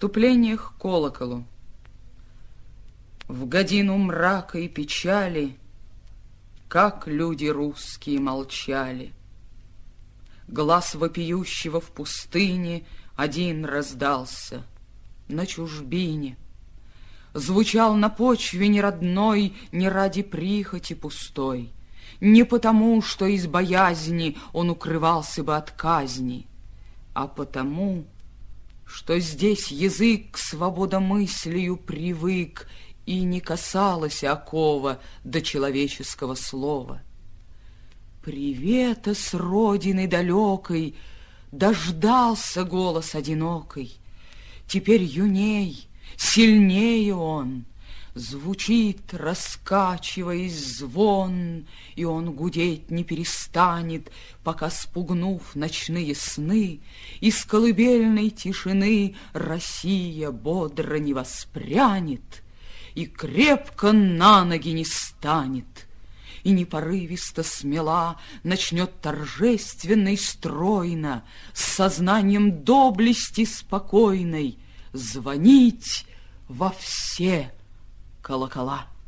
Вступление к колоколу. В годину мрака и печали, Как люди русские молчали. Глаз вопиющего в пустыне Один раздался на чужбине. Звучал на почве неродной Не ради прихоти пустой, Не потому, что из боязни Он укрывался бы от казни, А потому, что здесь язык свободомыслию привык и не касалась окова до человеческого слова. Привета с родины далекой дождался голос одинокой. Теперь юней, сильнее он, Звучит, раскачиваясь звон, И он гудеть не перестанет, Пока, спугнув ночные сны, Из колыбельной тишины Россия бодро не воспрянет И крепко на ноги не станет. И не порывисто смела Начнет торжественно и стройно С сознанием доблести спокойной Звонить во все Cala, cala.